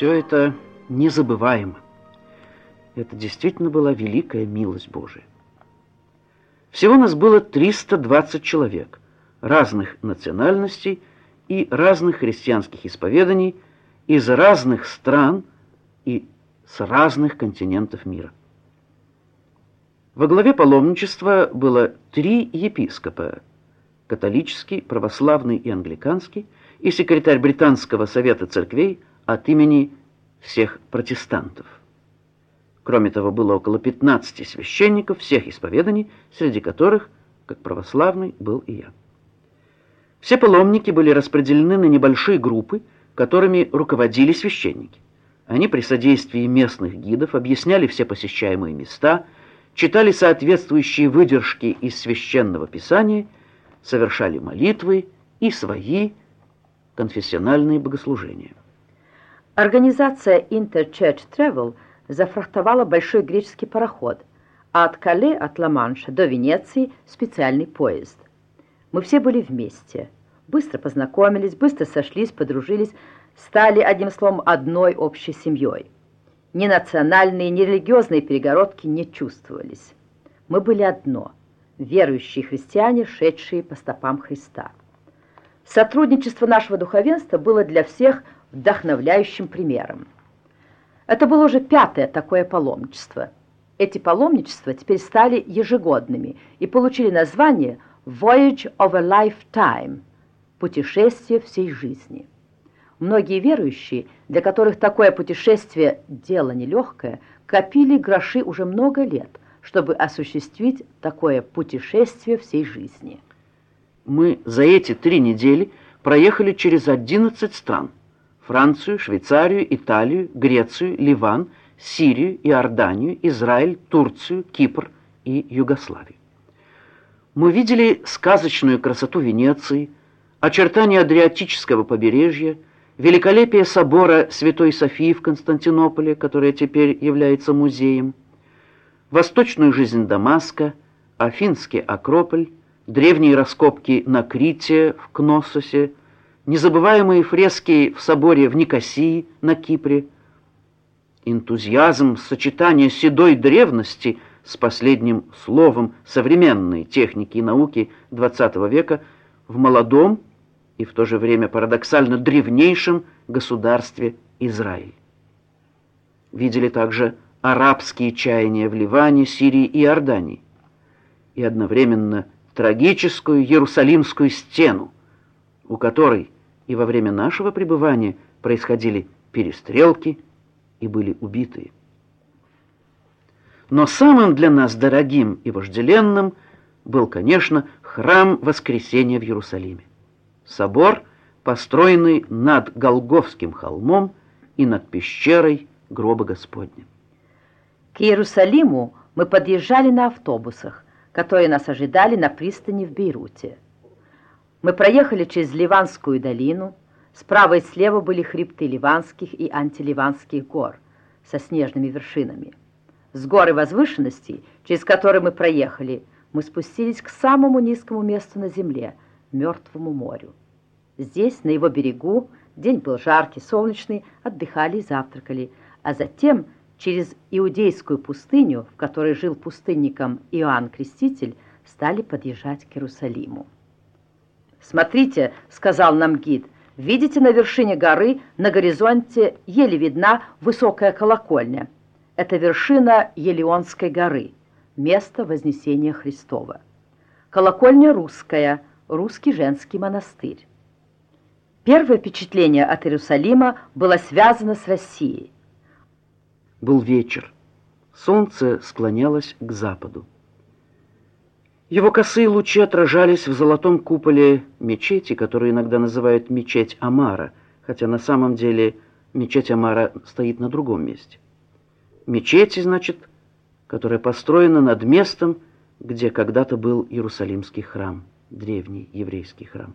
Все это незабываемо. Это действительно была великая милость Божия. Всего нас было 320 человек, разных национальностей и разных христианских исповеданий, из разных стран и с разных континентов мира. Во главе паломничества было три епископа – католический, православный и англиканский, и секретарь Британского совета церквей от имени всех протестантов. Кроме того, было около 15 священников всех исповеданий, среди которых, как православный, был и я. Все паломники были распределены на небольшие группы, которыми руководили священники. Они при содействии местных гидов объясняли все посещаемые места, читали соответствующие выдержки из священного писания, совершали молитвы и свои конфессиональные богослужения. Организация Interchurch Travel зафрахтовала большой греческий пароход, а от Кале, от Ла-Манша до Венеции специальный поезд. Мы все были вместе, быстро познакомились, быстро сошлись, подружились, стали, одним словом, одной общей семьей. Ни национальные, ни религиозные перегородки не чувствовались. Мы были одно – верующие христиане, шедшие по стопам Христа. Сотрудничество нашего духовенства было для всех вдохновляющим примером. Это было уже пятое такое паломничество. Эти паломничества теперь стали ежегодными и получили название «Voyage of a Lifetime» – «Путешествие всей жизни». Многие верующие, для которых такое путешествие – дело нелегкое, копили гроши уже много лет, чтобы осуществить такое путешествие всей жизни – мы за эти три недели проехали через 11 стран. Францию, Швейцарию, Италию, Грецию, Ливан, Сирию, Иорданию, Израиль, Турцию, Кипр и Югославию. Мы видели сказочную красоту Венеции, очертания Адриатического побережья, великолепие собора Святой Софии в Константинополе, которое теперь является музеем, восточную жизнь Дамаска, Афинский Акрополь, древние раскопки на Крите, в Кнососе, незабываемые фрески в соборе в Никосии на Кипре, энтузиазм сочетания седой древности с последним словом современной техники и науки XX века в молодом и в то же время парадоксально древнейшем государстве Израиль. Видели также арабские чаяния в Ливане, Сирии и Иордании и одновременно трагическую Иерусалимскую стену, у которой и во время нашего пребывания происходили перестрелки и были убитые. Но самым для нас дорогим и вожделенным был, конечно, храм Воскресения в Иерусалиме. Собор, построенный над Голговским холмом и над пещерой гроба Господня. К Иерусалиму мы подъезжали на автобусах, которые нас ожидали на пристани в Бейруте. Мы проехали через Ливанскую долину, справа и слева были хребты Ливанских и антиливанских гор со снежными вершинами. С горы возвышенностей, через которые мы проехали, мы спустились к самому низкому месту на земле, Мертвому морю. Здесь, на его берегу, день был жаркий, солнечный, отдыхали и завтракали, а затем – через Иудейскую пустыню, в которой жил пустынником Иоанн Креститель, стали подъезжать к Иерусалиму. «Смотрите», — сказал нам гид, — «видите на вершине горы, на горизонте еле видна высокая колокольня. Это вершина Елеонской горы, место Вознесения Христова. Колокольня русская, русский женский монастырь. Первое впечатление от Иерусалима было связано с Россией. Был вечер. Солнце склонялось к западу. Его косые лучи отражались в золотом куполе мечети, которую иногда называют мечеть Амара, хотя на самом деле мечеть Амара стоит на другом месте. Мечети, значит, которая построена над местом, где когда-то был Иерусалимский храм, древний еврейский храм.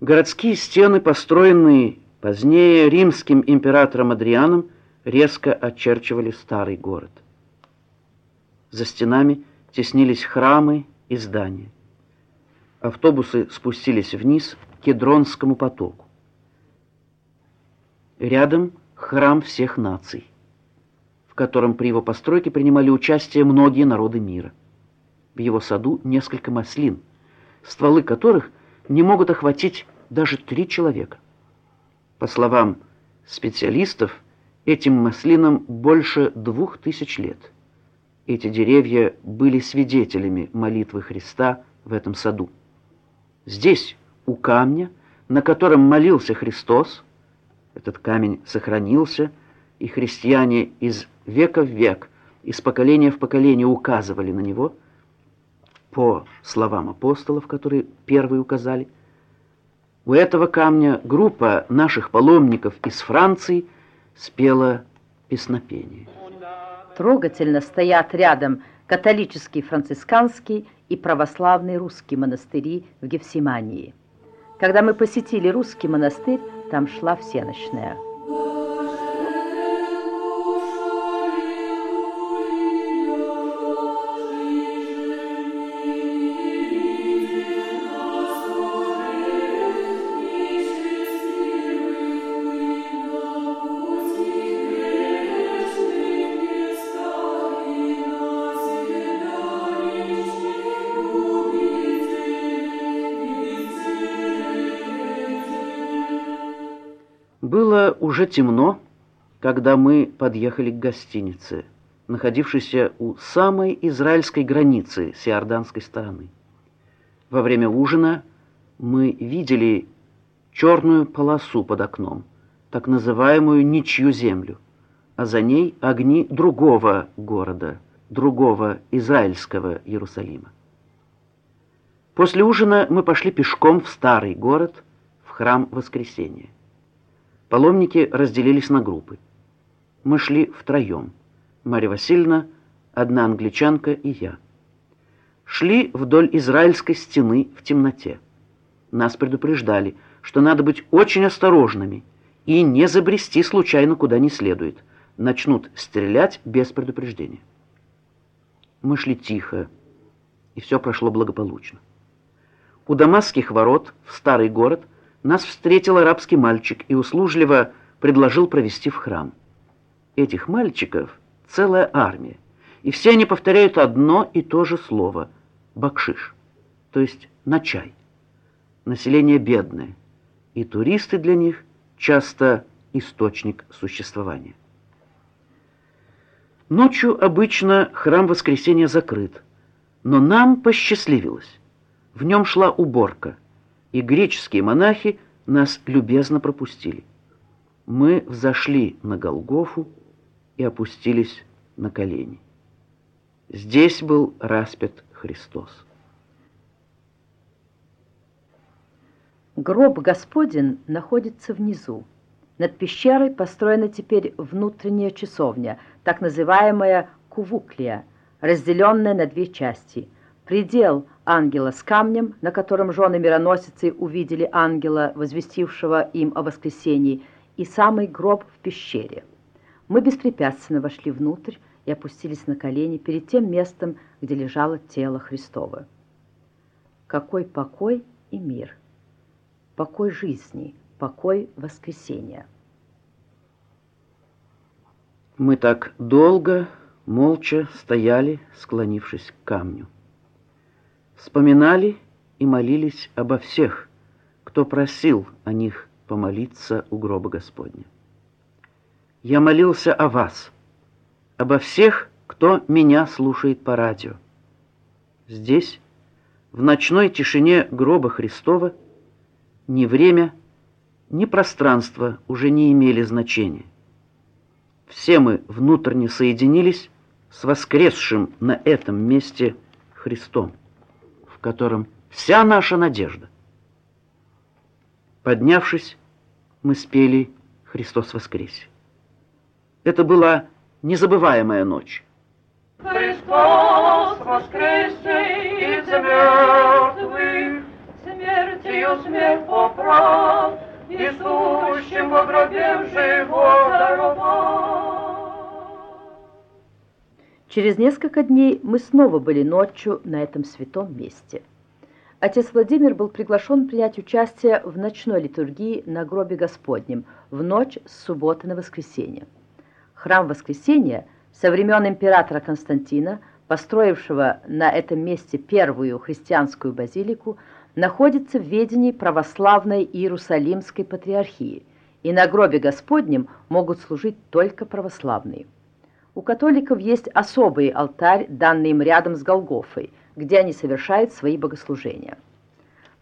Городские стены, построенные Позднее римским императором Адрианом резко очерчивали старый город. За стенами теснились храмы и здания. Автобусы спустились вниз к Кедронскому потоку. Рядом храм всех наций, в котором при его постройке принимали участие многие народы мира. В его саду несколько маслин, стволы которых не могут охватить даже три человека. По словам специалистов, этим маслинам больше двух тысяч лет. Эти деревья были свидетелями молитвы Христа в этом саду. Здесь, у камня, на котором молился Христос, этот камень сохранился, и христиане из века в век, из поколения в поколение указывали на него, по словам апостолов, которые первые указали, у этого камня группа наших паломников из Франции спела песнопение. Трогательно стоят рядом католический францисканский и православный русский монастыри в Гефсимании. Когда мы посетили русский монастырь, там шла всеночная. Уже темно, когда мы подъехали к гостинице, находившейся у самой израильской границы с иорданской стороны. Во время ужина мы видели черную полосу под окном, так называемую ничью землю, а за ней огни другого города, другого израильского Иерусалима. После ужина мы пошли пешком в старый город, в храм Воскресения. Паломники разделились на группы. Мы шли втроем. Марья Васильевна, одна англичанка и я. Шли вдоль израильской стены в темноте. Нас предупреждали, что надо быть очень осторожными и не забрести случайно куда не следует. Начнут стрелять без предупреждения. Мы шли тихо, и все прошло благополучно. У дамасских ворот в старый город нас встретил арабский мальчик и услужливо предложил провести в храм. Этих мальчиков целая армия, и все они повторяют одно и то же слово – бакшиш, то есть на чай. Население бедное, и туристы для них часто источник существования. Ночью обычно храм Воскресения закрыт, но нам посчастливилось. В нем шла уборка – и греческие монахи нас любезно пропустили. Мы взошли на Голгофу и опустились на колени. Здесь был распят Христос. Гроб Господень находится внизу. Над пещерой построена теперь внутренняя часовня, так называемая кувуклия, разделенная на две части – предел ангела с камнем, на котором жены мироносицы увидели ангела, возвестившего им о воскресении, и самый гроб в пещере. Мы беспрепятственно вошли внутрь и опустились на колени перед тем местом, где лежало тело Христово. Какой покой и мир! Покой жизни, покой воскресения! Мы так долго, молча стояли, склонившись к камню вспоминали и молились обо всех, кто просил о них помолиться у гроба Господня. Я молился о вас, обо всех, кто меня слушает по радио. Здесь, в ночной тишине гроба Христова, ни время, ни пространство уже не имели значения. Все мы внутренне соединились с воскресшим на этом месте Христом котором вся наша надежда. Поднявшись, мы спели «Христос воскресе». Это была незабываемая ночь. Христос воскресе из мертвых, смертью смерть поправ, и сущим во гробе живот Через несколько дней мы снова были ночью на этом святом месте. Отец Владимир был приглашен принять участие в ночной литургии на гробе Господнем в ночь с субботы на воскресенье. Храм Воскресения со времен императора Константина, построившего на этом месте первую христианскую базилику, находится в ведении православной Иерусалимской патриархии, и на гробе Господнем могут служить только православные. У католиков есть особый алтарь, данный им рядом с Голгофой – где они совершают свои богослужения.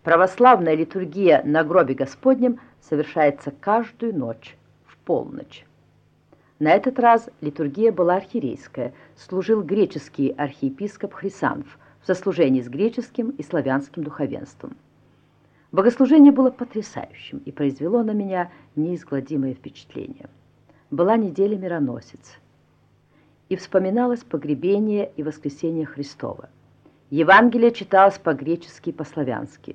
Православная литургия на гробе Господнем совершается каждую ночь, в полночь. На этот раз литургия была архиерейская, служил греческий архиепископ Хрисанф в сослужении с греческим и славянским духовенством. Богослужение было потрясающим и произвело на меня неизгладимое впечатление. Была неделя мироносец, и вспоминалось погребение и воскресение Христова – Евангелие читалось по-гречески и по-славянски.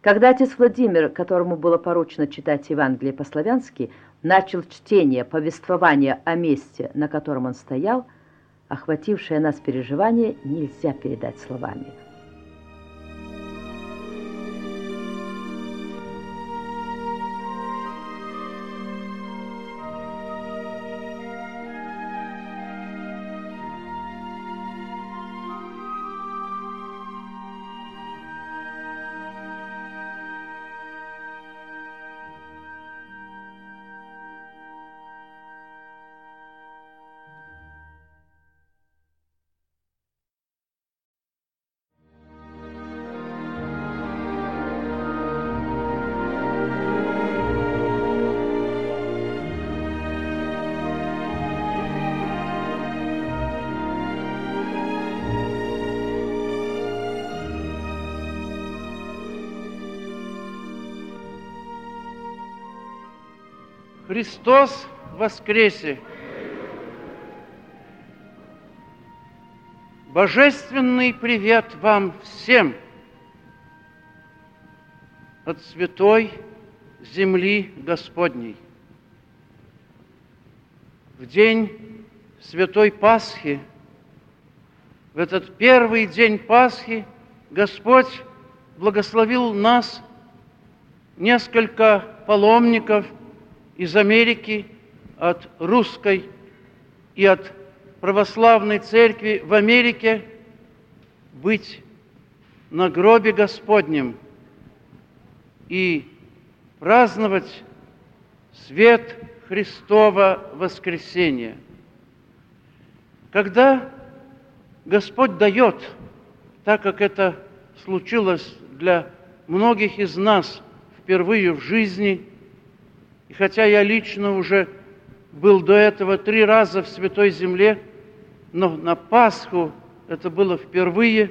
Когда отец Владимир, которому было поручено читать Евангелие по-славянски, начал чтение, повествования о месте, на котором он стоял, охватившее нас переживание нельзя передать словами – Христос воскресе! Божественный привет вам всем от святой земли Господней. В день Святой Пасхи, в этот первый день Пасхи, Господь благословил нас, несколько паломников – из Америки, от русской и от православной церкви в Америке быть на гробе Господнем и праздновать свет Христова воскресения. Когда Господь дает, так как это случилось для многих из нас впервые в жизни – и хотя я лично уже был до этого три раза в Святой Земле, но на Пасху это было впервые,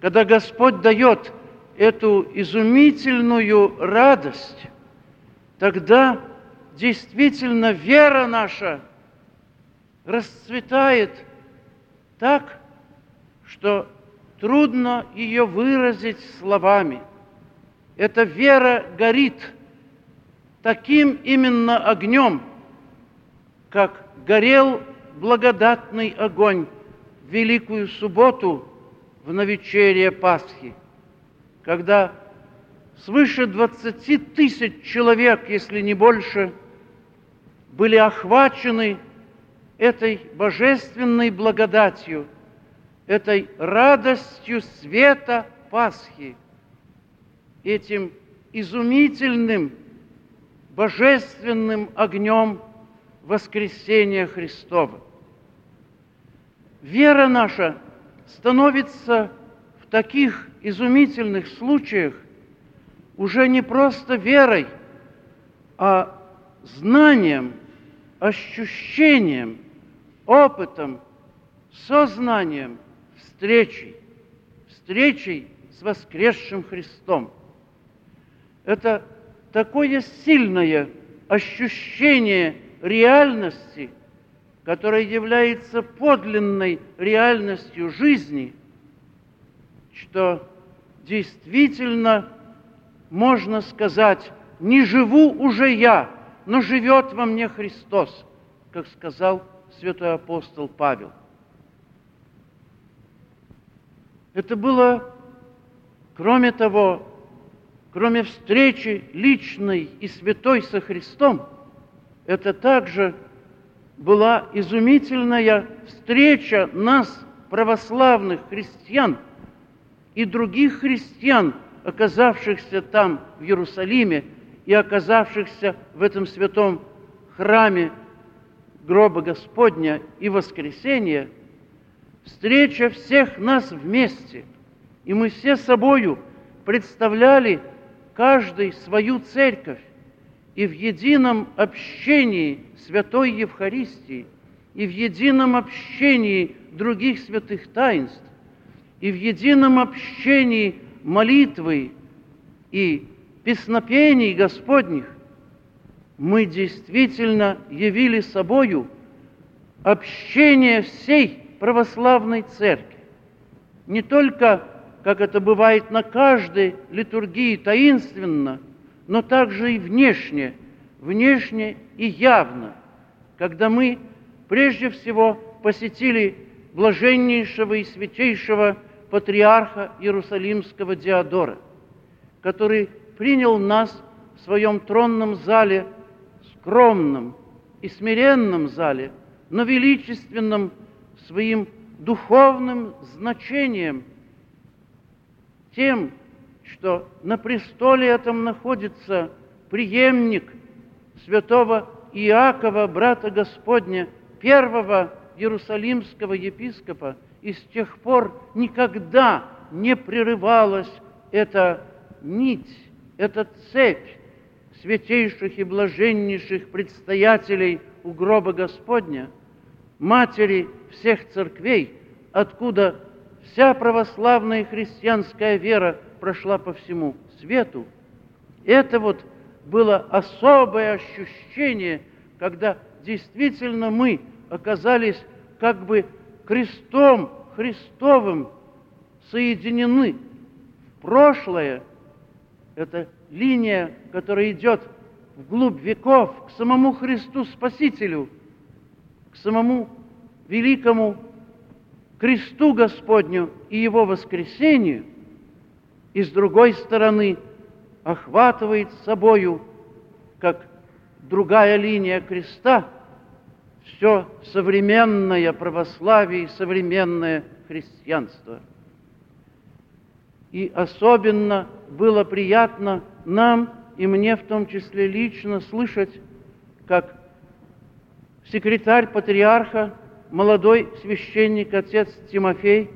когда Господь дает эту изумительную радость, тогда действительно вера наша расцветает так, что трудно ее выразить словами. Эта вера горит – таким именно огнем, как горел благодатный огонь в Великую Субботу в новечерие Пасхи, когда свыше 20 тысяч человек, если не больше, были охвачены этой божественной благодатью, этой радостью света Пасхи, этим изумительным божественным огнем воскресения Христова. Вера наша становится в таких изумительных случаях уже не просто верой, а знанием, ощущением, опытом, сознанием, встречей, встречей с воскресшим Христом. Это такое сильное ощущение реальности, которое является подлинной реальностью жизни, что действительно можно сказать, не живу уже я, но живет во мне Христос, как сказал святой апостол Павел. Это было Кроме того, кроме встречи личной и святой со Христом, это также была изумительная встреча нас, православных христиан, и других христиан, оказавшихся там, в Иерусалиме, и оказавшихся в этом святом храме гроба Господня и воскресения, встреча всех нас вместе, и мы все собою представляли каждый свою церковь, и в едином общении Святой Евхаристии, и в едином общении других святых таинств, и в едином общении молитвы и песнопений Господних мы действительно явили собою общение всей православной церкви. Не только, как это бывает на каждой литургии таинственно, но также и внешне, внешне и явно, когда мы прежде всего посетили блаженнейшего и святейшего патриарха Иерусалимского Диодора, который принял нас в своем тронном зале скромном и смиренном зале, но величественном своим духовным значением, тем, что на престоле этом находится преемник святого Иакова, брата Господня, первого Иерусалимского епископа, и с тех пор никогда не прерывалась эта нить, эта цепь святейших и блаженнейших предстоятелей у гроба Господня, матери всех церквей, откуда вся православная христианская вера прошла по всему свету. Это вот было особое ощущение, когда действительно мы оказались как бы крестом Христовым соединены прошлое. Это линия, которая идет вглубь веков к самому Христу Спасителю, к самому великому кресту Господню и Его воскресению, и с другой стороны охватывает собою, как другая линия креста, все современное православие и современное христианство. И особенно было приятно нам и мне в том числе лично слышать, как секретарь патриарха, молодой священник, отец Тимофей,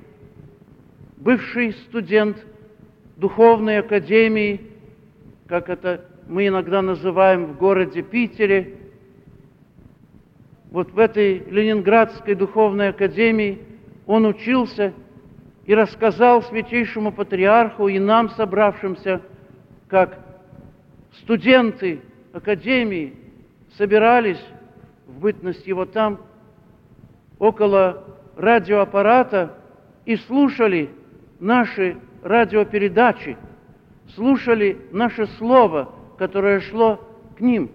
бывший студент духовной академии, как это мы иногда называем в городе Питере, вот в этой Ленинградской духовной академии он учился и рассказал святейшему патриарху и нам, собравшимся, как студенты академии собирались в бытность его там около радиоаппарата и слушали наши радиопередачи, слушали наше слово, которое шло к ним.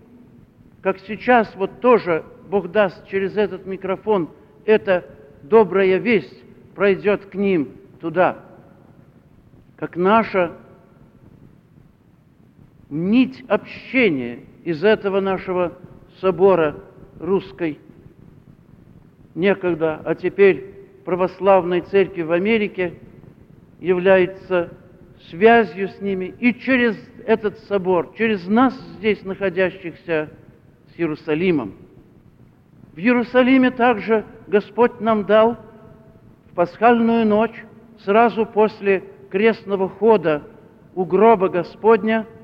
Как сейчас вот тоже Бог даст через этот микрофон, эта добрая весть пройдет к ним туда. Как наша нить общения из этого нашего собора русской некогда, а теперь православной церкви в Америке является связью с ними и через этот собор, через нас здесь находящихся с Иерусалимом. В Иерусалиме также Господь нам дал в пасхальную ночь, сразу после крестного хода у гроба Господня –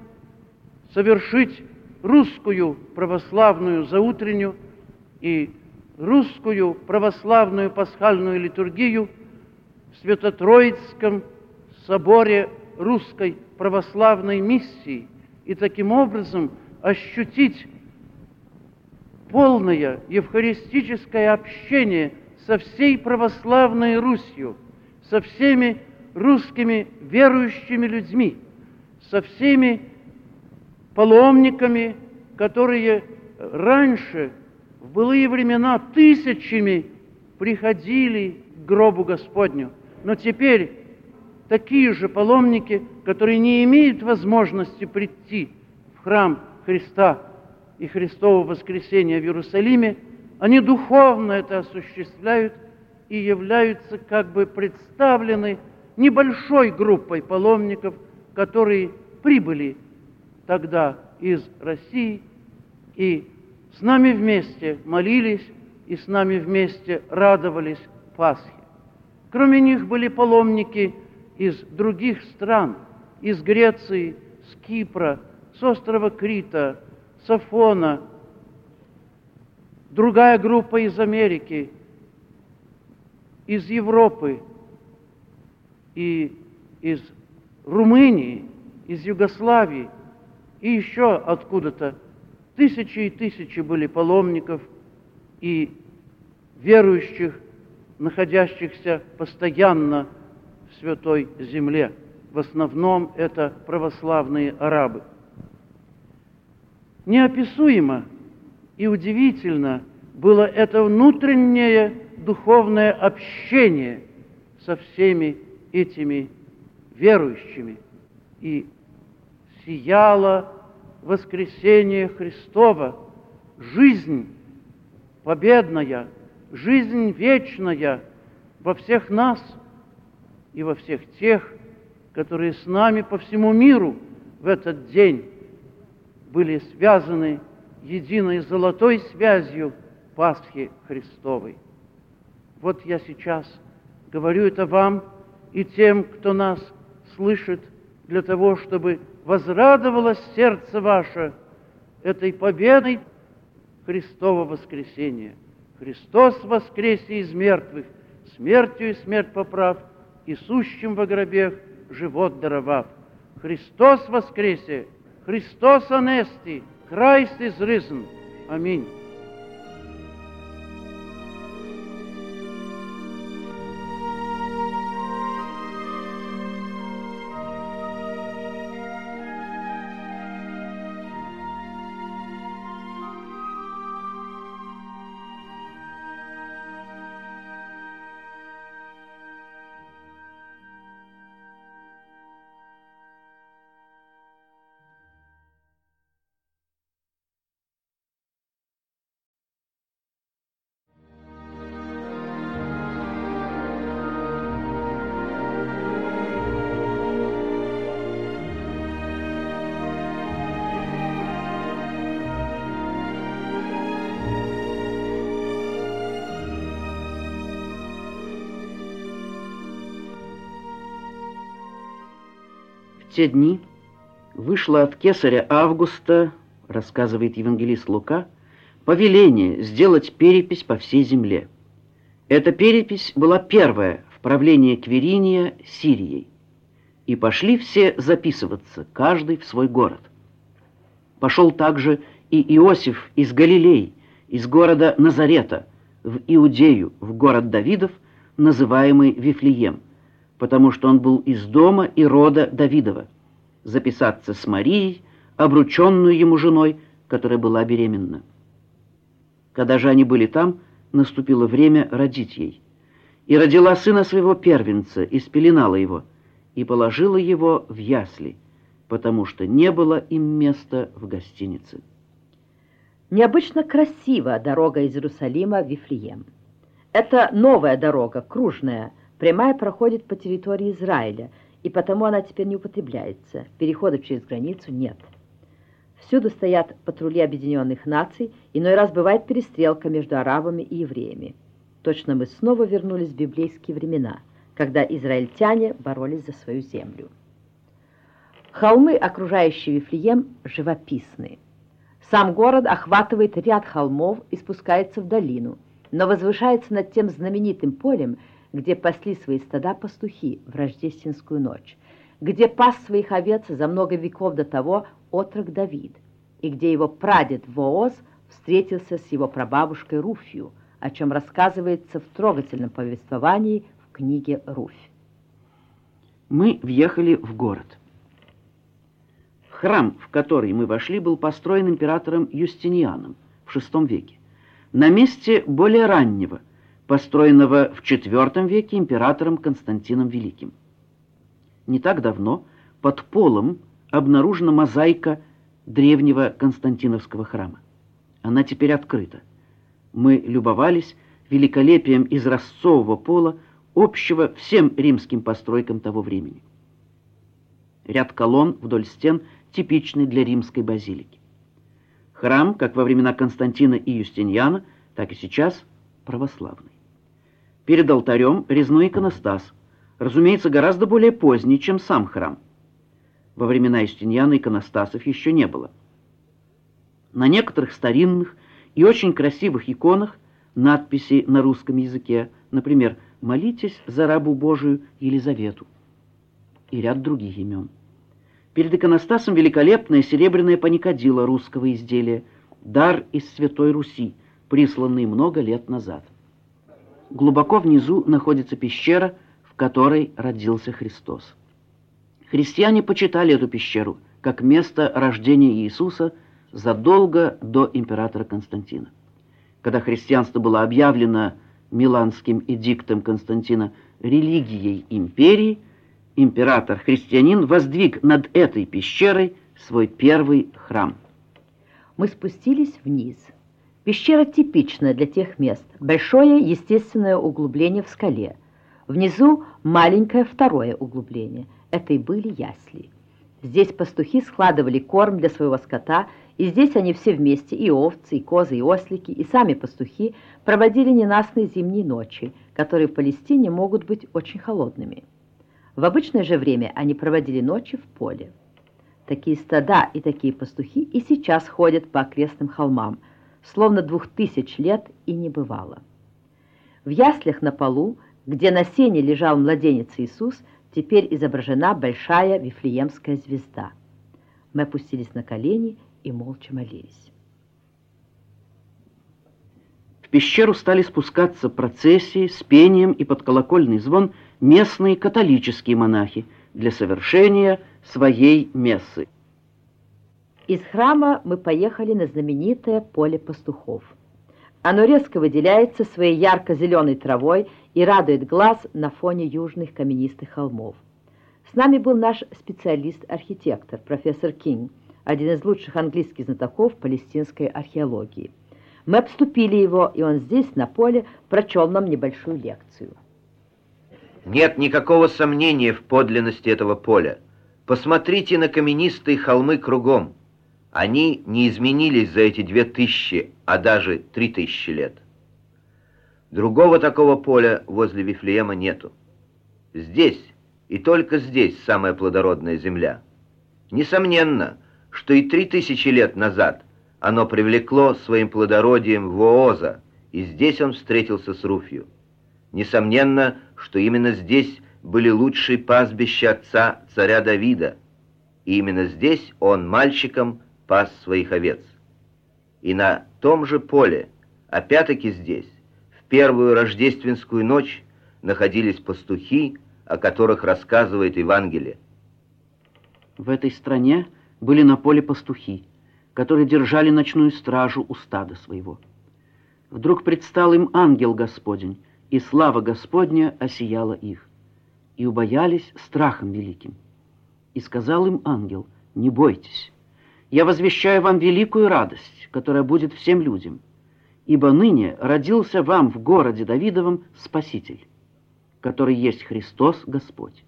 совершить русскую православную заутреннюю и русскую православную пасхальную литургию в Свято-Троицком соборе русской православной миссии и таким образом ощутить полное евхаристическое общение со всей православной Русью, со всеми русскими верующими людьми, со всеми паломниками, которые раньше, в былые времена, тысячами приходили к гробу Господню. Но теперь такие же паломники, которые не имеют возможности прийти в храм Христа и Христово воскресения в Иерусалиме, они духовно это осуществляют и являются как бы представлены небольшой группой паломников, которые прибыли тогда из России и с нами вместе молились и с нами вместе радовались Пасхе. Кроме них были паломники из других стран, из Греции, с Кипра, с острова Крита, с Афона, другая группа из Америки, из Европы и из Румынии, из Югославии и еще откуда-то. Тысячи и тысячи были паломников и верующих, находящихся постоянно в Святой Земле. В основном это православные арабы. Неописуемо и удивительно было это внутреннее духовное общение со всеми этими верующими. И сияло воскресение Христова, жизнь победная, жизнь вечная во всех нас и во всех тех, которые с нами по всему миру в этот день были связаны единой золотой связью Пасхи Христовой. Вот я сейчас говорю это вам и тем, кто нас слышит, для того, чтобы возрадовалось сердце ваше этой победой Христова воскресения. Христос воскресе из мертвых, смертью и смерть поправ, и сущим во гробех живот даровав. Христос воскресе, Христос анести, Christ is risen. Аминь. Те дни вышло от кесаря Августа, рассказывает евангелист Лука, повеление сделать перепись по всей земле. Эта перепись была первая в правлении Квериния Сирией. И пошли все записываться, каждый в свой город. Пошел также и Иосиф из Галилей, из города Назарета, в Иудею, в город Давидов, называемый Вифлеем потому что он был из дома и рода Давидова, записаться с Марией, обрученную ему женой, которая была беременна. Когда же они были там, наступило время родить ей. И родила сына своего первенца, и спеленала его, и положила его в ясли, потому что не было им места в гостинице. Необычно красива дорога из Иерусалима в Вифлеем. Это новая дорога, кружная, Прямая проходит по территории Израиля, и потому она теперь не употребляется. Переходов через границу нет. Всюду стоят патрули объединенных наций, иной раз бывает перестрелка между арабами и евреями. Точно мы снова вернулись в библейские времена, когда израильтяне боролись за свою землю. Холмы, окружающие Вифлеем, живописны. Сам город охватывает ряд холмов и спускается в долину, но возвышается над тем знаменитым полем, где пасли свои стада пастухи в рождественскую ночь, где пас своих овец за много веков до того отрок Давид, и где его прадед Вооз встретился с его прабабушкой Руфью, о чем рассказывается в трогательном повествовании в книге «Руфь». Мы въехали в город. Храм, в который мы вошли, был построен императором Юстинианом в VI веке, на месте более раннего – построенного в IV веке императором Константином Великим. Не так давно под полом обнаружена мозаика древнего Константиновского храма. Она теперь открыта. Мы любовались великолепием изразцового пола, общего всем римским постройкам того времени. Ряд колонн вдоль стен типичный для римской базилики. Храм, как во времена Константина и Юстиниана, так и сейчас православный. Перед алтарем резной иконостас, разумеется, гораздо более поздний, чем сам храм. Во времена Юстиниана иконостасов еще не было. На некоторых старинных и очень красивых иконах надписи на русском языке, например, «Молитесь за рабу Божию Елизавету» и ряд других имен. Перед иконостасом великолепное серебряное паникадило русского изделия, дар из Святой Руси, присланный много лет назад. Глубоко внизу находится пещера, в которой родился Христос. Христиане почитали эту пещеру как место рождения Иисуса задолго до императора Константина. Когда христианство было объявлено Миланским эдиктом Константина религией империи, император-христианин воздвиг над этой пещерой свой первый храм. Мы спустились вниз. Пещера типичная для тех мест. Большое естественное углубление в скале. Внизу маленькое второе углубление. Это и были ясли. Здесь пастухи складывали корм для своего скота, и здесь они все вместе, и овцы, и козы, и ослики, и сами пастухи, проводили ненастные зимние ночи, которые в Палестине могут быть очень холодными. В обычное же время они проводили ночи в поле. Такие стада и такие пастухи и сейчас ходят по окрестным холмам – словно двух тысяч лет и не бывало. В яслях на полу, где на сене лежал младенец Иисус, теперь изображена большая вифлеемская звезда. Мы опустились на колени и молча молились. В пещеру стали спускаться процессии с пением и под колокольный звон местные католические монахи для совершения своей мессы. Из храма мы поехали на знаменитое поле пастухов. Оно резко выделяется своей ярко-зеленой травой и радует глаз на фоне южных каменистых холмов. С нами был наш специалист-архитектор, профессор Кинг, один из лучших английских знатоков палестинской археологии. Мы обступили его, и он здесь, на поле, прочел нам небольшую лекцию. Нет никакого сомнения в подлинности этого поля. Посмотрите на каменистые холмы кругом. Они не изменились за эти две тысячи, а даже три тысячи лет. Другого такого поля возле Вифлеема нету. Здесь, и только здесь, самая плодородная земля. Несомненно, что и три тысячи лет назад оно привлекло своим плодородием Вооза, и здесь он встретился с Руфью. Несомненно, что именно здесь были лучшие пастбища отца царя Давида, и именно здесь он мальчиком пас своих овец. И на том же поле, опять-таки здесь, в первую рождественскую ночь находились пастухи, о которых рассказывает Евангелие. В этой стране были на поле пастухи, которые держали ночную стражу у стада своего. Вдруг предстал им ангел Господень, и слава Господня осияла их. И убоялись страхом великим. И сказал им ангел, не бойтесь, я возвещаю вам великую радость, которая будет всем людям, ибо ныне родился вам в городе Давидовом Спаситель, который есть Христос Господь.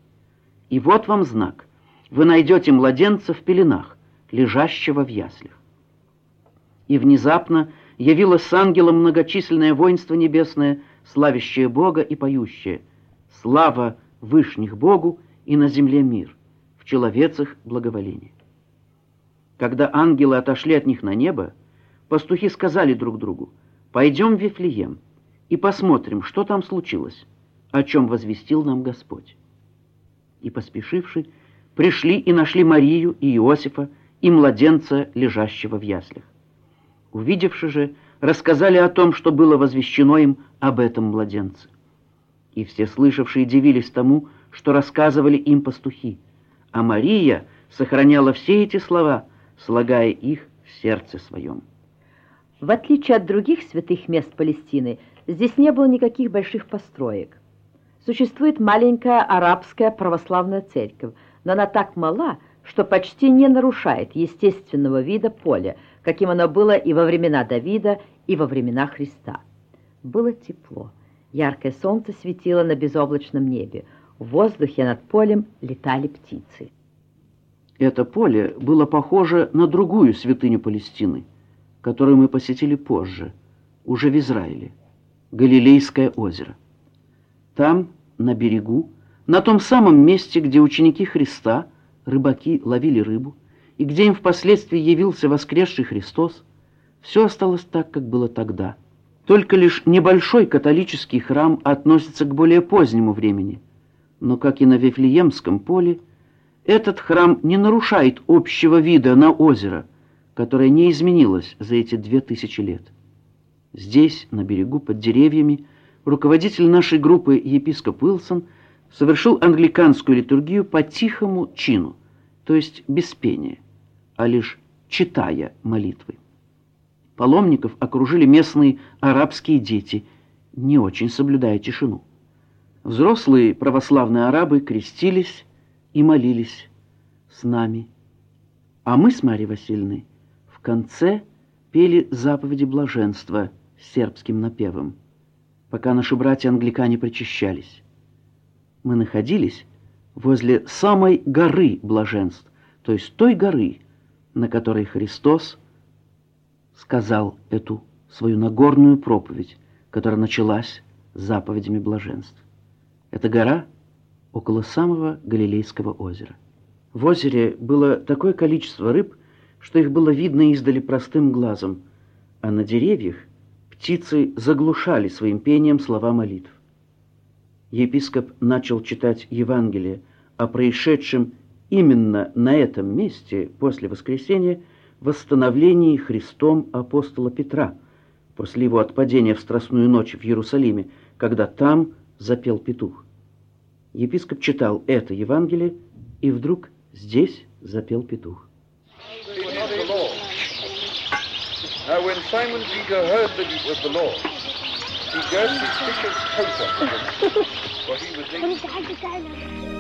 И вот вам знак. Вы найдете младенца в пеленах, лежащего в яслях. И внезапно явилось с ангелом многочисленное воинство небесное, славящее Бога и поющее. Слава Вышних Богу и на земле мир, в человецах благоволение. Когда ангелы отошли от них на небо, пастухи сказали друг другу, «Пойдем в Вифлеем и посмотрим, что там случилось, о чем возвестил нам Господь». И, поспешивши, пришли и нашли Марию и Иосифа и младенца, лежащего в яслях. Увидевши же, рассказали о том, что было возвещено им об этом младенце. И все слышавшие дивились тому, что рассказывали им пастухи, а Мария сохраняла все эти слова – слагая их в сердце своем. В отличие от других святых мест Палестины, здесь не было никаких больших построек. Существует маленькая арабская православная церковь, но она так мала, что почти не нарушает естественного вида поля, каким оно было и во времена Давида, и во времена Христа. Было тепло. Яркое солнце светило на безоблачном небе. В воздухе над полем летали птицы. Это поле было похоже на другую святыню Палестины, которую мы посетили позже, уже в Израиле, Галилейское озеро. Там, на берегу, на том самом месте, где ученики Христа, рыбаки, ловили рыбу, и где им впоследствии явился воскресший Христос, все осталось так, как было тогда. Только лишь небольшой католический храм относится к более позднему времени. Но, как и на Вифлеемском поле, этот храм не нарушает общего вида на озеро, которое не изменилось за эти две тысячи лет. Здесь, на берегу, под деревьями, руководитель нашей группы, епископ Уилсон, совершил англиканскую литургию по тихому чину, то есть без пения, а лишь читая молитвы. Паломников окружили местные арабские дети, не очень соблюдая тишину. Взрослые православные арабы крестились и молились с нами. А мы с Марьей Васильевной в конце пели заповеди блаженства сербским напевом, пока наши братья-англикане причащались. Мы находились возле самой горы блаженств, то есть той горы, на которой Христос сказал эту свою Нагорную проповедь, которая началась заповедями блаженств. Эта гора около самого Галилейского озера. В озере было такое количество рыб, что их было видно издали простым глазом, а на деревьях птицы заглушали своим пением слова молитв. Епископ начал читать Евангелие о происшедшем именно на этом месте после воскресения – восстановлении Христом апостола Петра после его отпадения в Страстную ночь в Иерусалиме, когда там запел петух. Епископ читал это Евангелие, и вдруг здесь запел петух. Now, when Simon Peter heard that it was the Lord, he girded his fisher's coat up, for he was naked.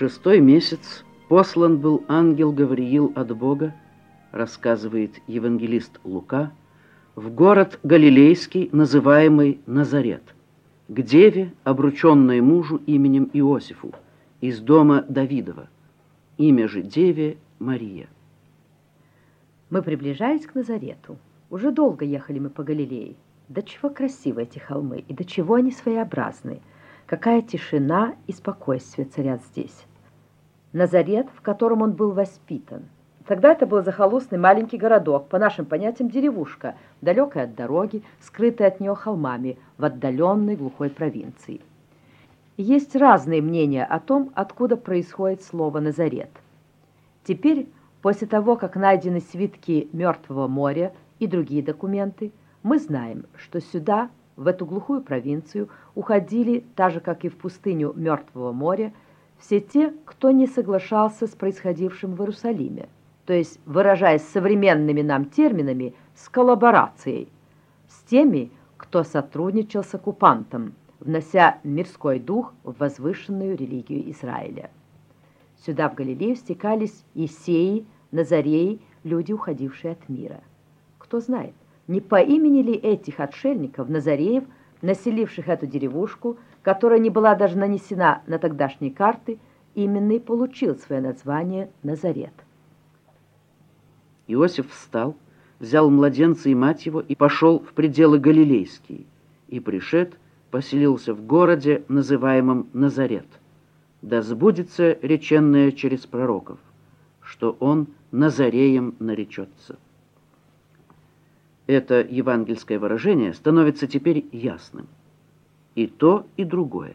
Шестой месяц послан был ангел Гавриил от Бога, рассказывает евангелист Лука, в город Галилейский, называемый Назарет, к деве, обрученной мужу именем Иосифу, из дома Давидова. Имя же деве Мария. Мы приближались к Назарету. Уже долго ехали мы по Галилее. До чего красивы эти холмы, и до чего они своеобразны. Какая тишина и спокойствие царят здесь. Назарет, в котором он был воспитан. Тогда это был захолустный маленький городок, по нашим понятиям деревушка, далекая от дороги, скрытая от нее холмами, в отдаленной глухой провинции. Есть разные мнения о том, откуда происходит слово «Назарет». Теперь, после того, как найдены свитки Мертвого моря и другие документы, мы знаем, что сюда, в эту глухую провинцию, уходили, так же, как и в пустыню Мертвого моря, все те, кто не соглашался с происходившим в Иерусалиме, то есть, выражаясь современными нам терминами, с коллаборацией, с теми, кто сотрудничал с оккупантом, внося мирской дух в возвышенную религию Израиля. Сюда, в Галилею, стекались Исеи, Назареи, люди, уходившие от мира. Кто знает, не по имени ли этих отшельников, Назареев, населивших эту деревушку, которая не была даже нанесена на тогдашние карты, именно и получил свое название Назарет. Иосиф встал, взял младенца и мать его и пошел в пределы Галилейские, и пришед, поселился в городе, называемом Назарет, да сбудется реченное через пророков, что он Назареем наречется. Это евангельское выражение становится теперь ясным. И то, и другое.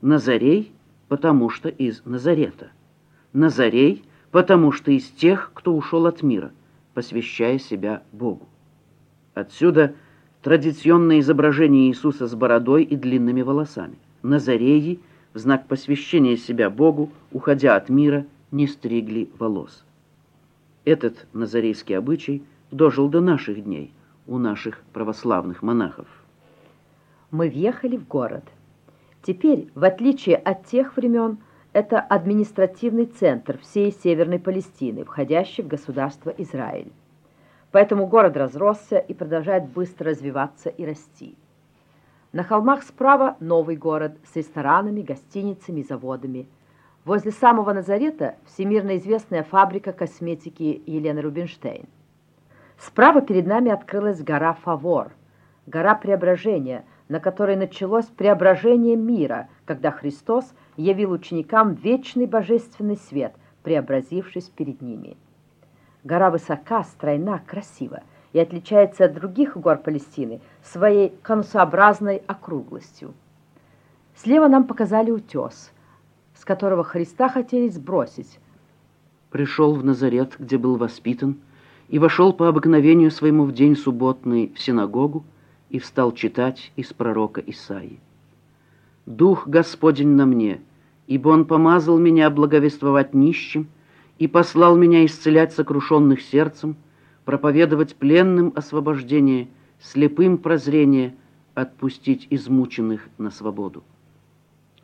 Назарей, потому что из Назарета. Назарей, потому что из тех, кто ушел от мира, посвящая себя Богу. Отсюда традиционное изображение Иисуса с бородой и длинными волосами. Назареи – в знак посвящения себя Богу, уходя от мира, не стригли волос. Этот назарейский обычай дожил до наших дней у наших православных монахов. Мы въехали в город. Теперь, в отличие от тех времен, это административный центр всей Северной Палестины, входящий в государство Израиль. Поэтому город разросся и продолжает быстро развиваться и расти. На холмах справа новый город с ресторанами, гостиницами заводами. Возле самого Назарета всемирно известная фабрика косметики Елены Рубинштейн. Справа перед нами открылась гора Фавор, гора преображения, на которой началось преображение мира, когда Христос явил ученикам вечный божественный свет, преобразившись перед ними. Гора высока, стройна, красива – и отличается от других гор Палестины своей конусообразной округлостью. Слева нам показали утес, с которого Христа хотели сбросить. Пришел в Назарет, где был воспитан, и вошел по обыкновению своему в день субботный в синагогу и встал читать из пророка Исаии. «Дух Господень на мне, ибо Он помазал меня благовествовать нищим и послал меня исцелять сокрушенных сердцем, проповедовать пленным освобождение, слепым прозрение, отпустить измученных на свободу.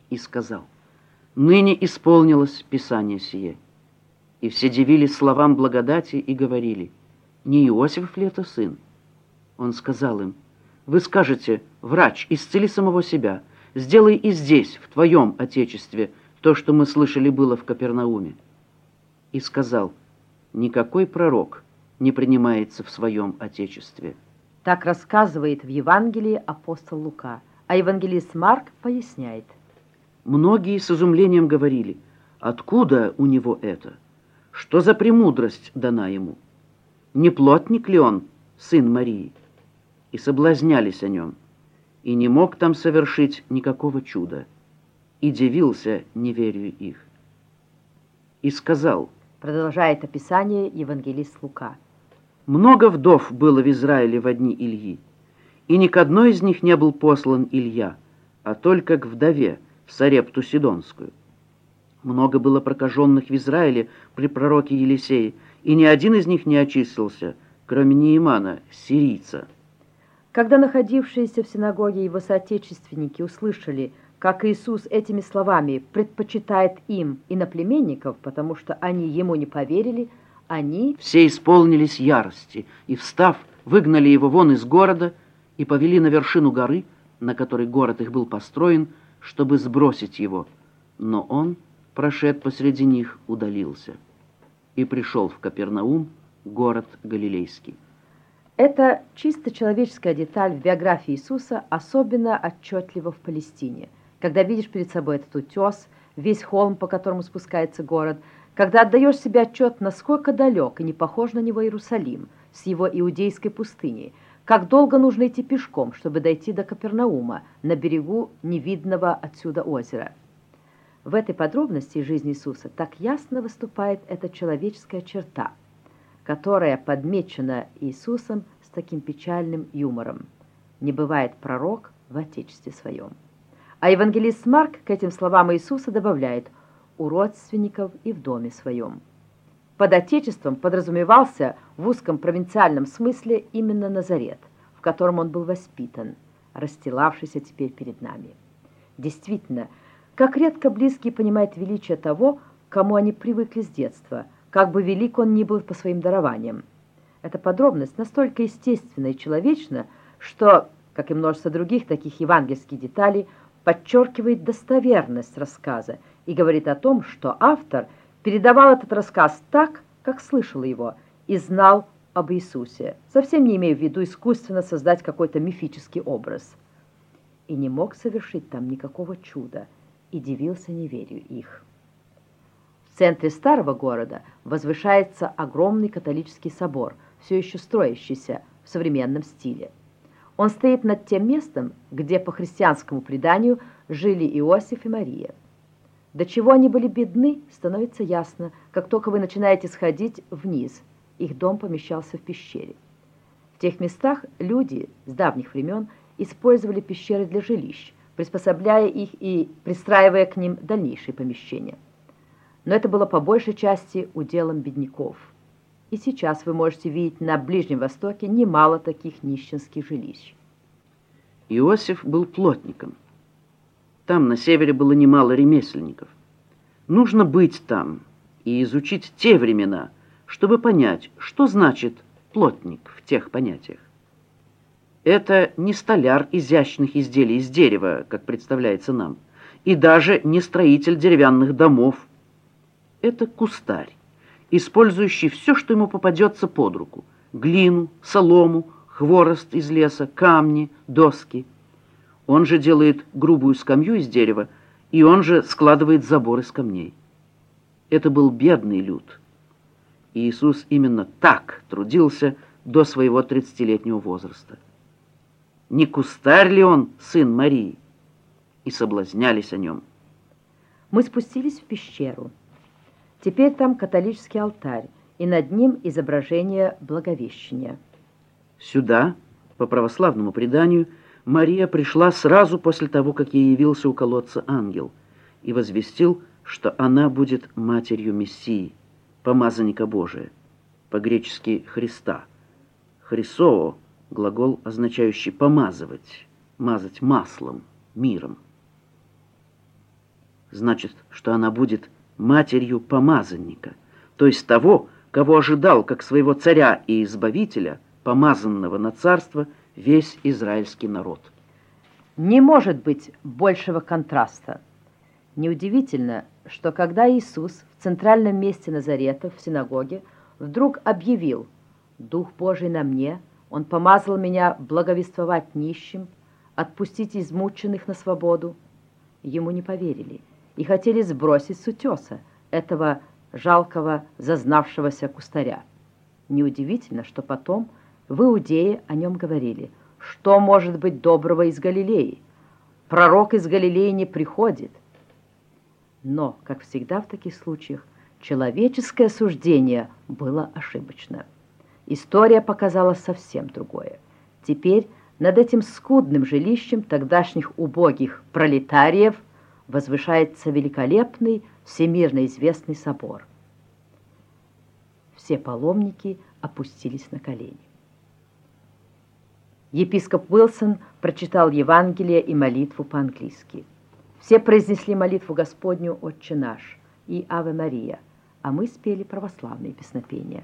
И сказал, ныне исполнилось Писание сие. И все дивились словам благодати и говорили, не Иосиф ли это сын? Он сказал им, вы скажете, врач, исцели самого себя, сделай и здесь, в твоем отечестве, то, что мы слышали было в Капернауме. И сказал, никакой пророк – не принимается в своем Отечестве. Так рассказывает в Евангелии апостол Лука, а евангелист Марк поясняет. Многие с изумлением говорили, откуда у него это? Что за премудрость дана ему? Не плотник ли он, сын Марии? И соблазнялись о нем. И не мог там совершить никакого чуда. И дивился неверию их. И сказал, продолжает описание евангелист Лука, много вдов было в Израиле в одни Ильи, и ни к одной из них не был послан Илья, а только к вдове, в Сарепту Сидонскую. Много было прокаженных в Израиле при пророке Елисее, и ни один из них не очистился, кроме Неимана, сирийца. Когда находившиеся в синагоге его соотечественники услышали, как Иисус этими словами предпочитает им иноплеменников, потому что они ему не поверили, они... Все исполнились ярости, и, встав, выгнали его вон из города и повели на вершину горы, на которой город их был построен, чтобы сбросить его. Но он, прошед посреди них, удалился и пришел в Капернаум, город Галилейский. Это чисто человеческая деталь в биографии Иисуса, особенно отчетливо в Палестине. Когда видишь перед собой этот утес, весь холм, по которому спускается город – когда отдаешь себе отчет, насколько далек и не похож на него Иерусалим с его иудейской пустыней, как долго нужно идти пешком, чтобы дойти до Капернаума, на берегу невидного отсюда озера. В этой подробности жизни Иисуса так ясно выступает эта человеческая черта, которая подмечена Иисусом с таким печальным юмором. Не бывает пророк в Отечестве своем. А евангелист Марк к этим словам Иисуса добавляет – у родственников и в доме своем. Под Отечеством подразумевался в узком провинциальном смысле именно Назарет, в котором он был воспитан, расстилавшийся теперь перед нами. Действительно, как редко близкие понимают величие того, кому они привыкли с детства, как бы велик он ни был по своим дарованиям. Эта подробность настолько естественна и человечна, что, как и множество других таких евангельских деталей, подчеркивает достоверность рассказа и говорит о том, что автор передавал этот рассказ так, как слышал его, и знал об Иисусе, совсем не имея в виду искусственно создать какой-то мифический образ. И не мог совершить там никакого чуда, и дивился неверию их. Центре старого города возвышается огромный католический собор, все еще строящийся в современном стиле. Он стоит над тем местом, где по христианскому преданию жили Иосиф и Мария. До чего они были бедны, становится ясно, как только вы начинаете сходить вниз. Их дом помещался в пещере. В тех местах люди с давних времен использовали пещеры для жилищ, приспособляя их и пристраивая к ним дальнейшие помещения. Но это было по большей части уделом бедняков. И сейчас вы можете видеть на Ближнем Востоке немало таких нищенских жилищ. Иосиф был плотником. Там, на севере, было немало ремесленников. Нужно быть там и изучить те времена, чтобы понять, что значит плотник в тех понятиях. Это не столяр изящных изделий из дерева, как представляется нам, и даже не строитель деревянных домов. Это кустарь, использующий все, что ему попадется под руку – глину, солому, хворост из леса, камни, доски – он же делает грубую скамью из дерева, и он же складывает забор из камней. Это был бедный люд. И Иисус именно так трудился до своего тридцатилетнего возраста. Не кустарь ли он сын Марии? И соблазнялись о нем. Мы спустились в пещеру. Теперь там католический алтарь, и над ним изображение Благовещения. Сюда, по православному преданию, Мария пришла сразу после того, как ей явился у колодца ангел и возвестил, что она будет матерью Мессии, помазанника Божия, по-гречески Христа. Хрисоо – глагол, означающий «помазывать», «мазать маслом», «миром». Значит, что она будет матерью помазанника, то есть того, кого ожидал как своего царя и избавителя, помазанного на царство – весь израильский народ. Не может быть большего контраста. Неудивительно, что когда Иисус в центральном месте Назарета, в синагоге, вдруг объявил «Дух Божий на мне, Он помазал меня благовествовать нищим, отпустить измученных на свободу», ему не поверили и хотели сбросить с утеса этого жалкого, зазнавшегося кустаря. Неудивительно, что потом – в Иудее о нем говорили, что может быть доброго из Галилеи? Пророк из Галилеи не приходит. Но, как всегда в таких случаях, человеческое суждение было ошибочно. История показала совсем другое. Теперь над этим скудным жилищем тогдашних убогих пролетариев возвышается великолепный, всемирно известный собор. Все паломники опустились на колени. Епископ Уилсон прочитал Евангелие и молитву по-английски. Все произнесли молитву Господню «Отче наш» и «Аве Мария», а мы спели православные песнопения.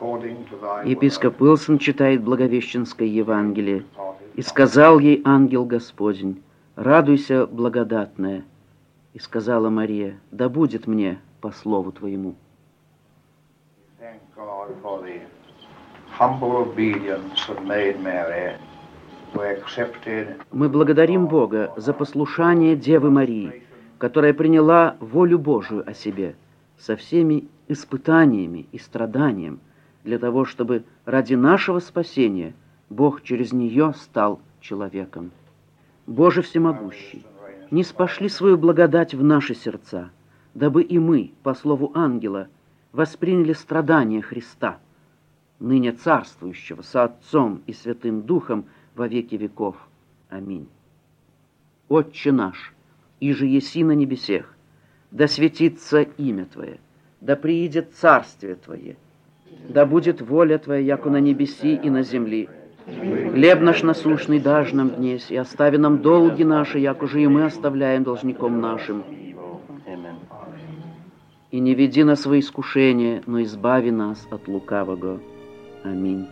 Епископ Уилсон читает Благовещенское Евангелие. «И сказал ей ангел Господень, радуйся, благодатная». И сказала Мария, да будет мне по слову Твоему. Мы благодарим Бога за послушание Девы Марии, которая приняла волю Божию о себе со всеми испытаниями и страданием для того, чтобы ради нашего спасения Бог через нее стал человеком. Боже всемогущий, не спошли свою благодать в наши сердца, дабы и мы, по слову ангела, восприняли страдания Христа, ныне царствующего со Отцом и Святым Духом во веки веков. Аминь. Отче наш, иже еси на небесех, да светится имя Твое, да приидет царствие Твое, да будет воля Твоя, яко на небеси и на земли. Хлеб наш насущный дашь нам днесь, и остави нам долги наши, як уже и мы оставляем должником нашим и не веди нас во искушение, но избави нас от лукавого. Аминь.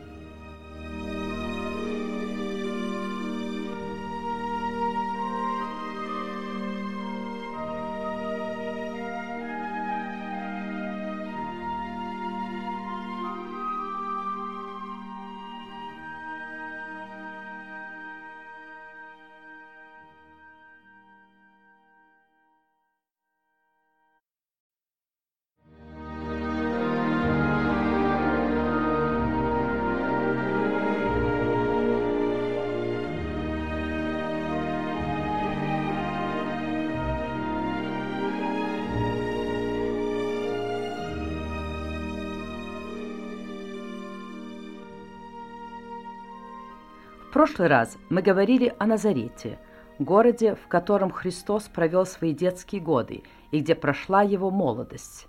Прошлый раз мы говорили о Назарете, городе, в котором Христос провел свои детские годы и где прошла его молодость.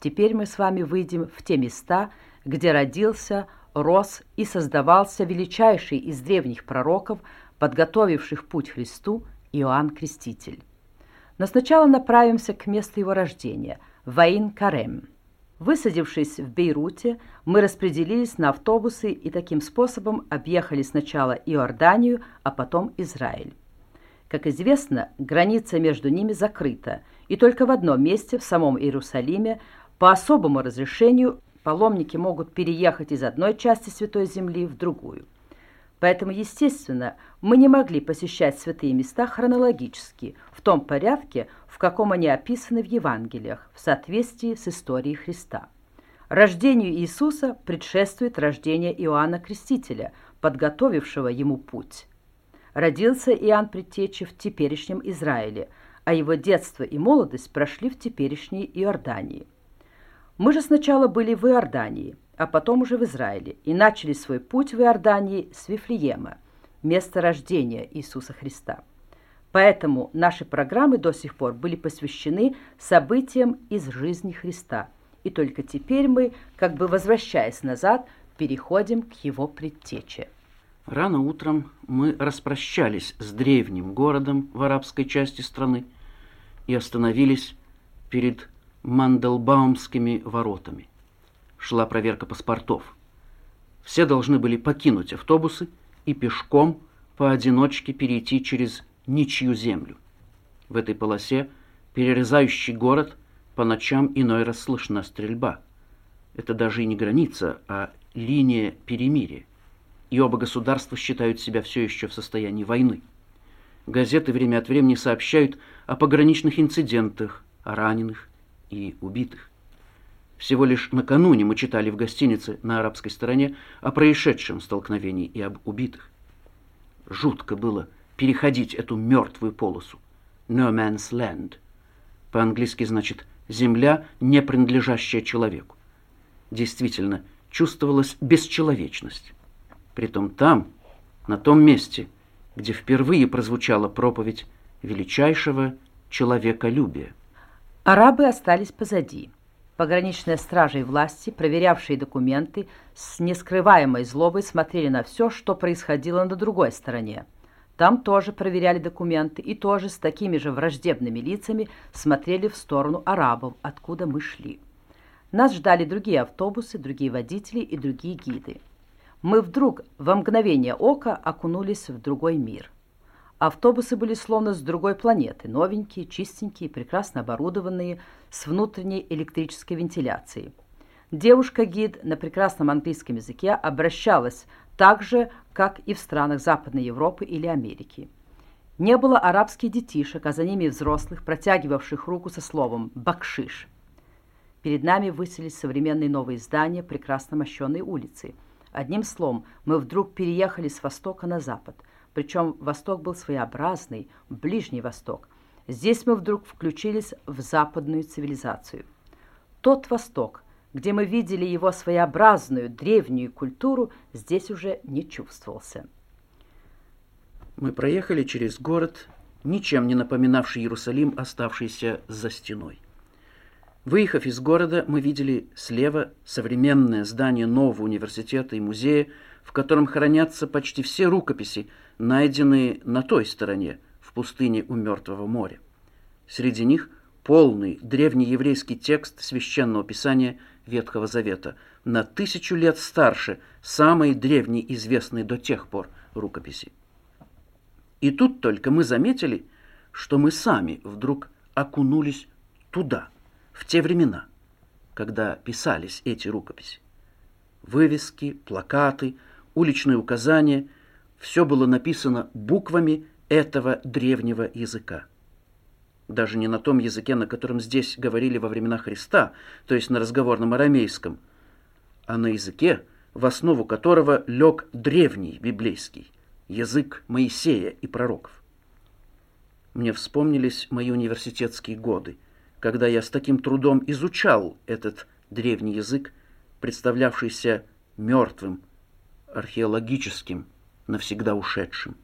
Теперь мы с вами выйдем в те места, где родился, рос и создавался величайший из древних пророков, подготовивших путь Христу, Иоанн Креститель. Но сначала направимся к месту его рождения – Ваин-Карем. Высадившись в Бейруте, мы распределились на автобусы и таким способом объехали сначала Иорданию, а потом Израиль. Как известно, граница между ними закрыта, и только в одном месте, в самом Иерусалиме, по особому разрешению паломники могут переехать из одной части Святой Земли в другую. Поэтому, естественно, мы не могли посещать святые места хронологически, в том порядке, в каком они описаны в Евангелиях, в соответствии с историей Христа. Рождению Иисуса предшествует рождение Иоанна Крестителя, подготовившего ему путь. Родился Иоанн Предтечи в теперешнем Израиле, а его детство и молодость прошли в теперешней Иордании. Мы же сначала были в Иордании, а потом уже в Израиле, и начали свой путь в Иордании с Вифлеема, места рождения Иисуса Христа. Поэтому наши программы до сих пор были посвящены событиям из жизни Христа. И только теперь мы, как бы возвращаясь назад, переходим к его предтече. Рано утром мы распрощались с древним городом в арабской части страны и остановились перед Манделбаумскими воротами. Шла проверка паспортов. Все должны были покинуть автобусы и пешком поодиночке перейти через ничью землю. В этой полосе, перерезающий город, по ночам иной раз слышна стрельба. Это даже и не граница, а линия перемирия. И оба государства считают себя все еще в состоянии войны. Газеты время от времени сообщают о пограничных инцидентах, о раненых и убитых. Всего лишь накануне мы читали в гостинице на арабской стороне о происшедшем столкновении и об убитых. Жутко было переходить эту мертвую полосу. No man's land. По-английски значит «земля, не принадлежащая человеку». Действительно, чувствовалась бесчеловечность. Притом там, на том месте, где впервые прозвучала проповедь величайшего человеколюбия. Арабы остались позади. Пограничные стражи и власти, проверявшие документы, с нескрываемой злобой смотрели на все, что происходило на другой стороне. Там тоже проверяли документы и тоже с такими же враждебными лицами смотрели в сторону арабов, откуда мы шли. Нас ждали другие автобусы, другие водители и другие гиды. Мы вдруг во мгновение ока окунулись в другой мир. Автобусы были словно с другой планеты, новенькие, чистенькие, прекрасно оборудованные, с внутренней электрической вентиляцией. Девушка-гид на прекрасном английском языке обращалась так же, как и в странах Западной Европы или Америки. Не было арабских детишек, а за ними взрослых, протягивавших руку со словом «бакшиш». Перед нами высились современные новые здания, прекрасно мощенные улицы. Одним словом, мы вдруг переехали с востока на запад. Причем восток был своеобразный, Ближний Восток. Здесь мы вдруг включились в западную цивилизацию. Тот восток, где мы видели его своеобразную древнюю культуру, здесь уже не чувствовался. Мы проехали через город, ничем не напоминавший Иерусалим, оставшийся за стеной. Выехав из города, мы видели слева современное здание нового университета и музея, в котором хранятся почти все рукописи, найденные на той стороне, в пустыне у Мертвого моря. Среди них полный древнееврейский текст священного писания Ветхого Завета, на тысячу лет старше самой древней известной до тех пор рукописи. И тут только мы заметили, что мы сами вдруг окунулись туда, в те времена, когда писались эти рукописи. Вывески, плакаты, уличные указания – все было написано буквами этого древнего языка даже не на том языке, на котором здесь говорили во времена Христа, то есть на разговорном арамейском, а на языке, в основу которого лег древний библейский, язык Моисея и пророков. Мне вспомнились мои университетские годы, когда я с таким трудом изучал этот древний язык, представлявшийся мертвым, археологическим, навсегда ушедшим.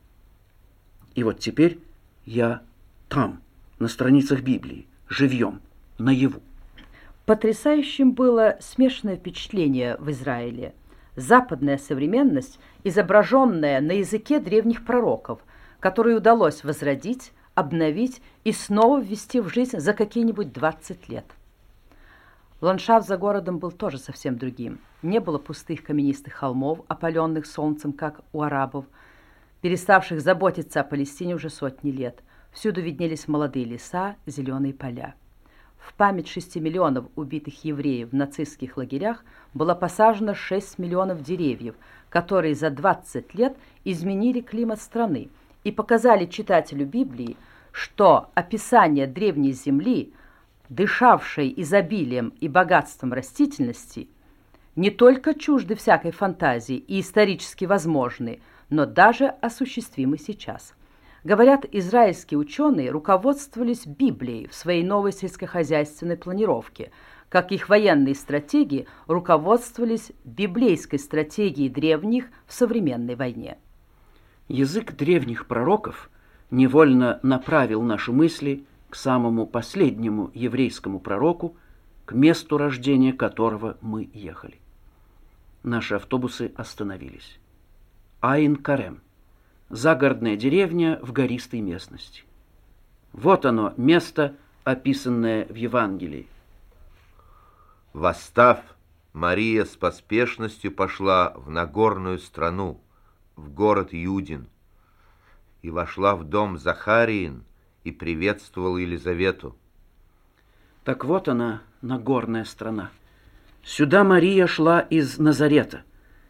И вот теперь я там, на страницах Библии, живьем, наяву. Потрясающим было смешанное впечатление в Израиле. Западная современность, изображенная на языке древних пророков, которые удалось возродить, обновить и снова ввести в жизнь за какие-нибудь 20 лет. Ландшафт за городом был тоже совсем другим. Не было пустых каменистых холмов, опаленных солнцем, как у арабов, переставших заботиться о Палестине уже сотни лет. Всюду виднелись молодые леса, зеленые поля. В память 6 миллионов убитых евреев в нацистских лагерях было посажено 6 миллионов деревьев, которые за 20 лет изменили климат страны и показали читателю Библии, что описание древней земли, дышавшей изобилием и богатством растительности, не только чужды всякой фантазии и исторически возможны, но даже осуществимы сейчас – Говорят, израильские ученые руководствовались Библией в своей новой сельскохозяйственной планировке, как их военные стратеги руководствовались библейской стратегией древних в современной войне. Язык древних пророков невольно направил наши мысли к самому последнему еврейскому пророку, к месту рождения которого мы ехали. Наши автобусы остановились. Айн-Карем – загородная деревня в гористой местности. Вот оно, место, описанное в Евангелии. Восстав, Мария с поспешностью пошла в Нагорную страну, в город Юдин, и вошла в дом Захариин и приветствовала Елизавету. Так вот она, Нагорная страна. Сюда Мария шла из Назарета,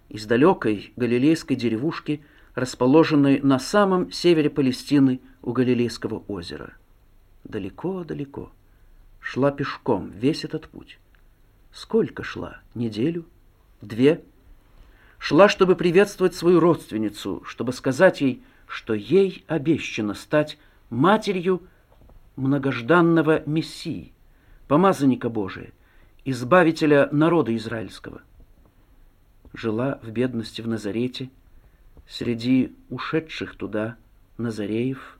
из далекой галилейской деревушки расположенной на самом севере Палестины у Галилейского озера. Далеко-далеко. Шла пешком весь этот путь. Сколько шла? Неделю? Две? Шла, чтобы приветствовать свою родственницу, чтобы сказать ей, что ей обещано стать матерью многожданного Мессии, помазанника Божия, избавителя народа израильского. Жила в бедности в Назарете – среди ушедших туда Назареев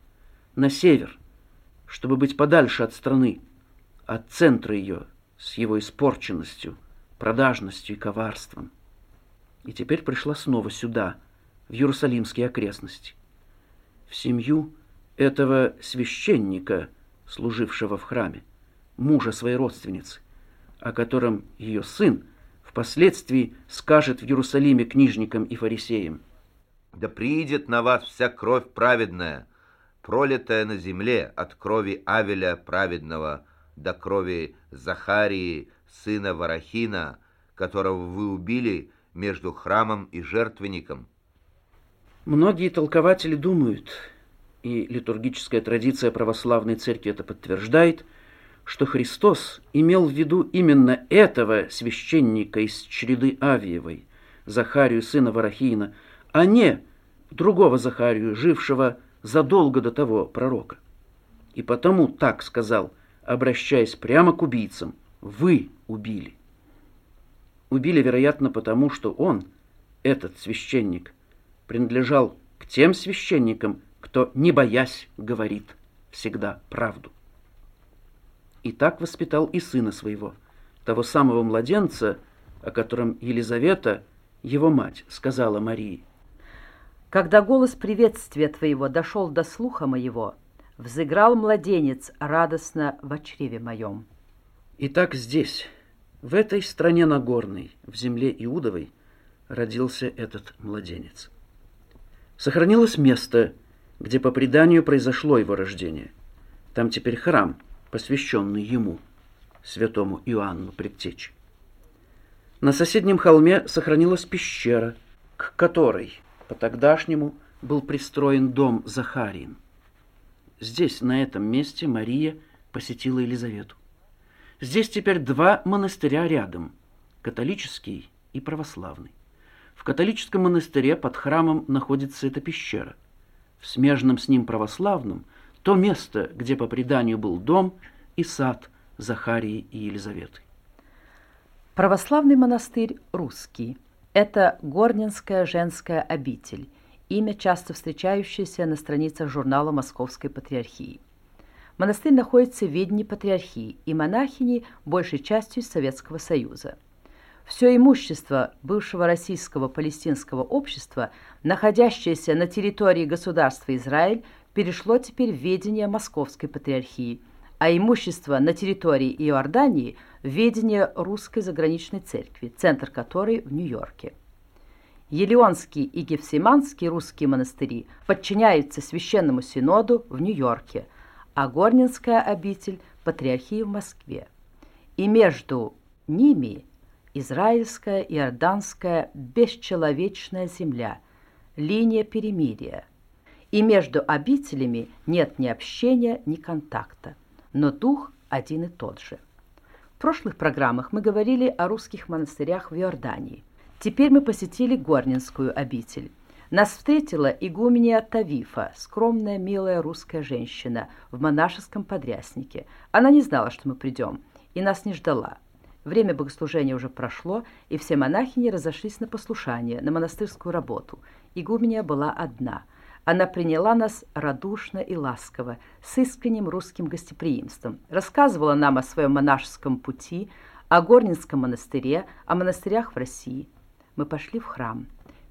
на север, чтобы быть подальше от страны, от центра ее с его испорченностью, продажностью и коварством. И теперь пришла снова сюда, в Иерусалимские окрестности, в семью этого священника, служившего в храме, мужа своей родственницы, о котором ее сын впоследствии скажет в Иерусалиме книжникам и фарисеям – да приидет на вас вся кровь праведная, пролитая на земле от крови Авеля праведного до крови Захарии, сына Варахина, которого вы убили между храмом и жертвенником. Многие толкователи думают, и литургическая традиция православной церкви это подтверждает, что Христос имел в виду именно этого священника из череды Авиевой, Захарию, сына Варахина, а не другого Захарию, жившего задолго до того пророка. И потому так сказал, обращаясь прямо к убийцам, «Вы убили». Убили, вероятно, потому что он, этот священник, принадлежал к тем священникам, кто, не боясь, говорит всегда правду. И так воспитал и сына своего, того самого младенца, о котором Елизавета, его мать, сказала Марии – когда голос приветствия твоего дошел до слуха моего, взыграл младенец радостно в чреве моем. Итак, здесь, в этой стране Нагорной, в земле Иудовой, родился этот младенец. Сохранилось место, где по преданию произошло его рождение. Там теперь храм, посвященный ему, святому Иоанну Предтечи. На соседнем холме сохранилась пещера, к которой по-тогдашнему был пристроен дом Захарин. Здесь, на этом месте, Мария посетила Елизавету. Здесь теперь два монастыря рядом, католический и православный. В католическом монастыре под храмом находится эта пещера. В смежном с ним православном то место, где по преданию был дом и сад Захарии и Елизаветы. Православный монастырь русский – это Горнинская женская обитель, имя, часто встречающееся на страницах журнала Московской Патриархии. Монастырь находится в ведении Патриархии, и монахини большей частью из Советского Союза. Все имущество бывшего российского палестинского общества, находящееся на территории государства Израиль, перешло теперь в ведение Московской Патриархии, а имущество на территории Иордании – в ведение Русской заграничной церкви, центр которой в Нью-Йорке. Елеонский и Гефсиманский русские монастыри подчиняются Священному Синоду в Нью-Йорке, а Горнинская обитель – Патриархии в Москве. И между ними израильская, иорданская, бесчеловечная земля, линия перемирия. И между обителями нет ни общения, ни контакта, но дух один и тот же. В прошлых программах мы говорили о русских монастырях в Иордании – Теперь мы посетили Горнинскую обитель. Нас встретила игуменья Тавифа, скромная, милая русская женщина в монашеском подряснике. Она не знала, что мы придем, и нас не ждала. Время богослужения уже прошло, и все монахини разошлись на послушание, на монастырскую работу. Игуменья была одна. Она приняла нас радушно и ласково, с искренним русским гостеприимством, рассказывала нам о своем монашеском пути, о Горнинском монастыре, о монастырях в России – мы пошли в храм.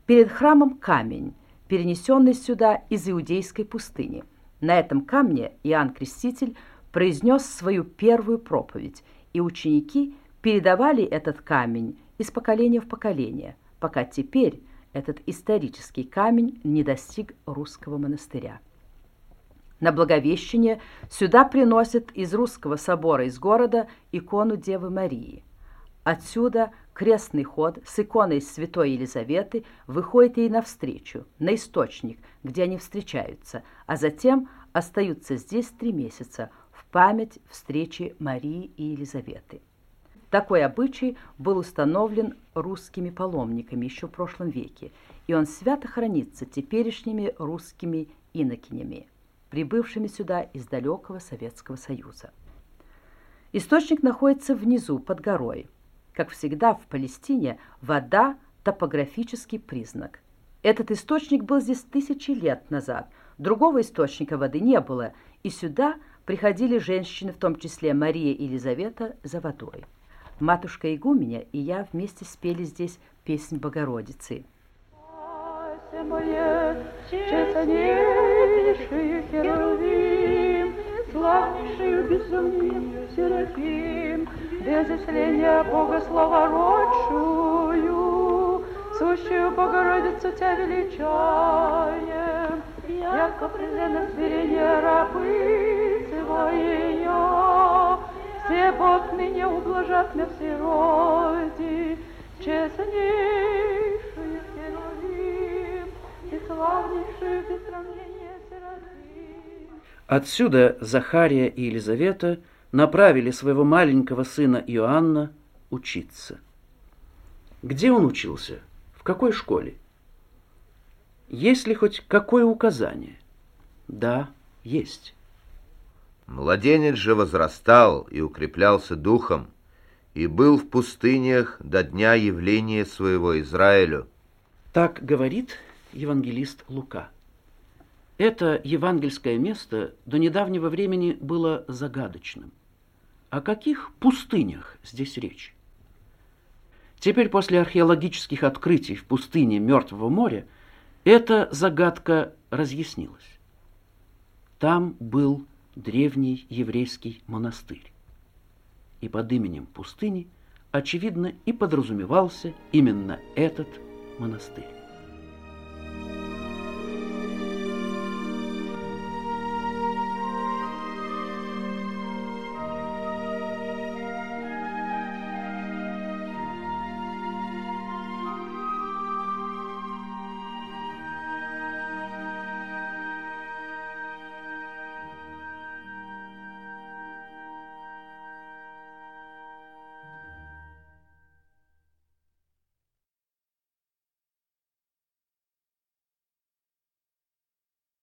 Перед храмом камень, перенесенный сюда из иудейской пустыни. На этом камне Иоанн Креститель произнес свою первую проповедь, и ученики передавали этот камень из поколения в поколение, пока теперь этот исторический камень не достиг русского монастыря. На Благовещение сюда приносят из русского собора из города икону Девы Марии. Отсюда крестный ход с иконой святой Елизаветы выходит ей навстречу, на источник, где они встречаются, а затем остаются здесь три месяца в память встречи Марии и Елизаветы. Такой обычай был установлен русскими паломниками еще в прошлом веке, и он свято хранится теперешними русскими инокинями, прибывшими сюда из далекого Советского Союза. Источник находится внизу, под горой – как всегда в Палестине, вода – топографический признак. Этот источник был здесь тысячи лет назад. Другого источника воды не было, и сюда приходили женщины, в том числе Мария и Елизавета, за водой. Матушка Игуменя и я вместе спели здесь песнь Богородицы. Славнейший безумный Серафим, без исцеления Бога слова родшую, сущую Богородицу Тебя величаем, яко презренно смирение рабы Твоей, все Бог ныне ублажат на все роди, честнейшую Херувим и славнейшую без сравнения Серафим. Отсюда Захария и Елизавета – направили своего маленького сына Иоанна учиться. Где он учился? В какой школе? Есть ли хоть какое указание? Да, есть. Младенец же возрастал и укреплялся духом, и был в пустынях до дня явления своего Израилю. Так говорит евангелист Лука. Это евангельское место до недавнего времени было загадочным. О каких пустынях здесь речь? Теперь после археологических открытий в пустыне Мертвого моря эта загадка разъяснилась. Там был древний еврейский монастырь. И под именем пустыни, очевидно, и подразумевался именно этот монастырь.